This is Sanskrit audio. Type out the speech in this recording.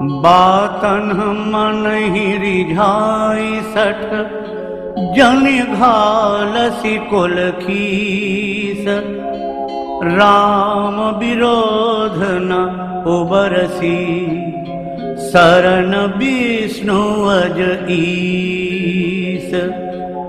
बातन मन ही रिझाई बतन्ह घालसी कुल खीस। राम विरोध न उबरसी शरण विष्णु अज ईस।